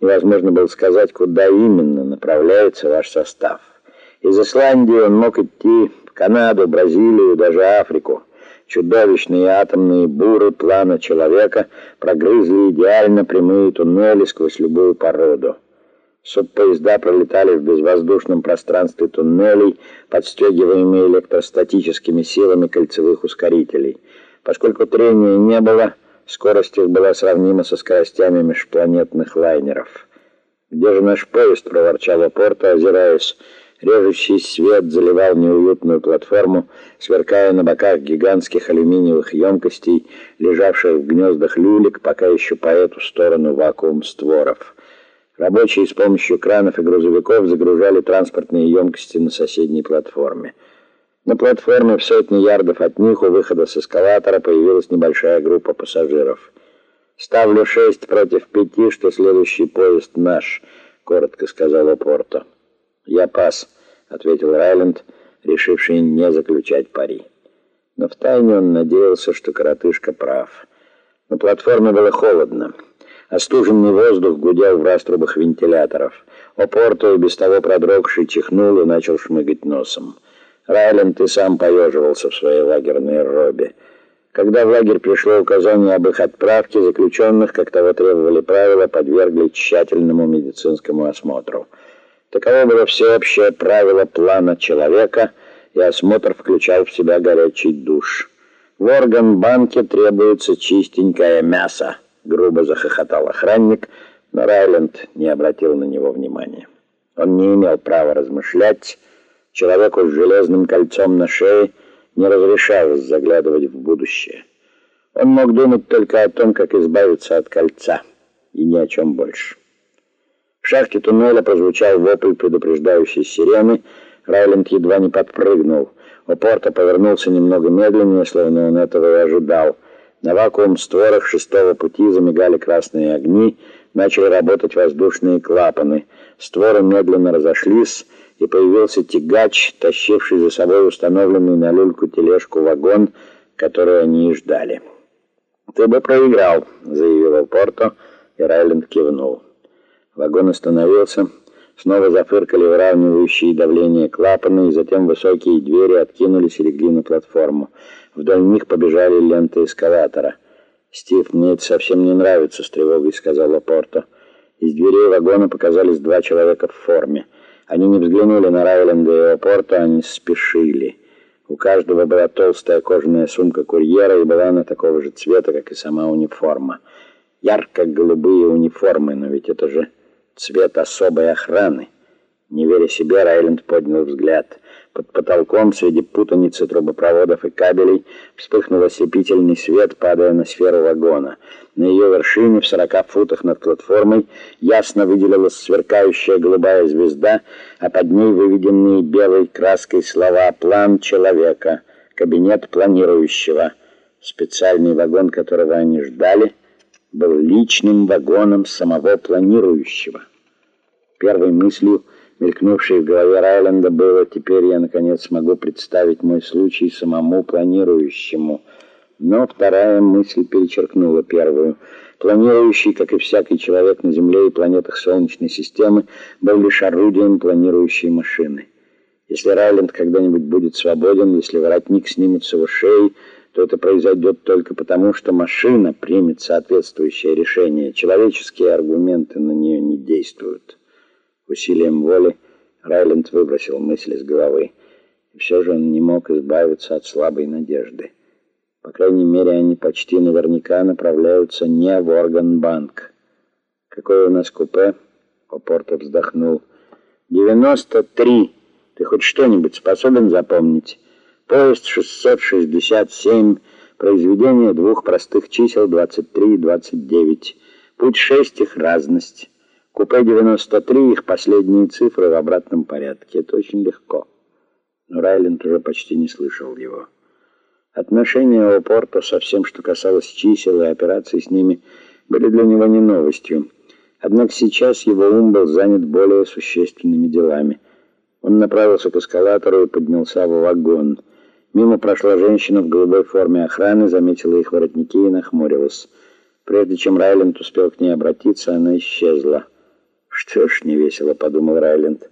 Невозможно было сказать, куда именно направляется ваш состав. Из Исландии он мог идти в Канаду, Бразилию, даже Африку. Чудовищные атомные буры плана человека прогрызли идеально прямые туннели сквозь любую породу. Субпоезда пролетали в безвоздушном пространстве туннелей, подстегиваемые электростатическими силами кольцевых ускорителей. Поскольку трения не было, скорость их была сравнима со скоростями межпланетных лайнеров. «Где же наш поезд?» — проворчал Порто, озираясь. Режущий свет заливал неуютную платформу, сверкая на боках гигантских алюминиевых емкостей, лежавших в гнездах люлек, пока еще по эту сторону вакуум створов. Рабочие с помощью кранов и грузовиков загружали транспортные емкости на соседней платформе. На платформе в сотни ярдов от них у выхода с эскалатора появилась небольшая группа пассажиров. «Ставлю шесть против пяти, что следующий поезд наш», — коротко сказал Порто. «Я пас», — ответил Райленд, решивший не заключать пари. Но втайне он надеялся, что коротышка прав. На платформе было холодно. Остуженный воздух гудел в раструбах вентиляторов. Опорто, без того продрогший, чихнул и начал шмыгать носом. Райленд и сам поеживался в своей лагерной робе. Когда в лагерь пришло указание об их отправке, заключенных, как того требовали правила, подвергли тщательному медицинскому осмотру. Таково было всеобщее правило плана человека, и осмотр включал в себя горячий душ. В орган-банке требуется чистенькое мясо, грубо захохотал охранник, но Райленд не обратил на него внимания. Он не имел права размышлять. Человеку с железным кольцом на шее не разрешалось заглядывать в будущее. Он мог думать только о том, как избавиться от кольца, и ни о чем больше. В шахте туннеля прозвучал вопль предупреждающей сирены. Райленд едва не подпрыгнул. Опорто повернулся немного медленнее, словно он этого и ожидал. На вакуум-створах шестого пути замигали красные огни, начали работать воздушные клапаны. Створы медленно разошлись, и появился тягач, тащивший за собой установленный на люльку тележку вагон, который они и ждали. «Ты бы проиграл», — заявил Порто, и Райленд кивнул. Вагон остановился. Снова зафыркали выравнивающие давление клапаны, и затем высокие двери откинулись и легли на платформу. Вдоль них побежали ленты эскалатора. «Стив, мне это совсем не нравится», — с тревогой сказала Порто. Из дверей вагона показались два человека в форме. Они не взглянули на Райленда и Порто, они спешили. У каждого была толстая кожаная сумка курьера, и была она такого же цвета, как и сама униформа. Ярко-голубые униформы, но ведь это же цвет особой охраны. Не веря себе, Райленд поднял взгляд. Под потолком среди путаницы трубопроводов и кабелей вспыхнул ослепительный свет, падая на сферу вагона. На ее вершине, в сорока футах над платформой, ясно выделилась сверкающая голубая звезда, а под ней выведенные белой краской слова «План человека», «Кабинет планирующего». Специальный вагон, которого они ждали — был личным вагоном самого планирующего. Первой мыслью, мелькнувшей в голове Райленда, было «теперь я, наконец, смогу представить мой случай самому планирующему». Но вторая мысль перечеркнула первую. Планирующий, как и всякий человек на Земле и планетах Солнечной системы, был лишь орудием планирующей машины. Если Райленд когда-нибудь будет свободен, если воротник снимет с его шеи, то это произойдет только потому, что машина примет соответствующее решение. Человеческие аргументы на нее не действуют. Усилием воли Райленд выбросил мысли с головы. И все же он не мог избавиться от слабой надежды. По крайней мере, они почти наверняка направляются не в Органбанк. «Какое у нас купе?» Попортов вздохнул. «Девяносто три. Ты хоть что-нибудь способен запомнить?» Поезд 667, произведение двух простых чисел 23 и 29. Путь 6 их разность. Купе 93 их последние цифры в обратном порядке. Это очень легко. Но Райленд уже почти не слышал его. Отношения Порто со всем, что касалось чисел и операций с ними, были для него не новостью. Однако сейчас его ум был занят более существенными делами. Он направился к эскалатору и поднялся в вагон. Мимо прошла женщина в голубой форме охраны, заметила их воротники и нахмурилась. Прежде чем Райленд успел к ней обратиться, она исчезла. Что ж, невесело подумал Райленд.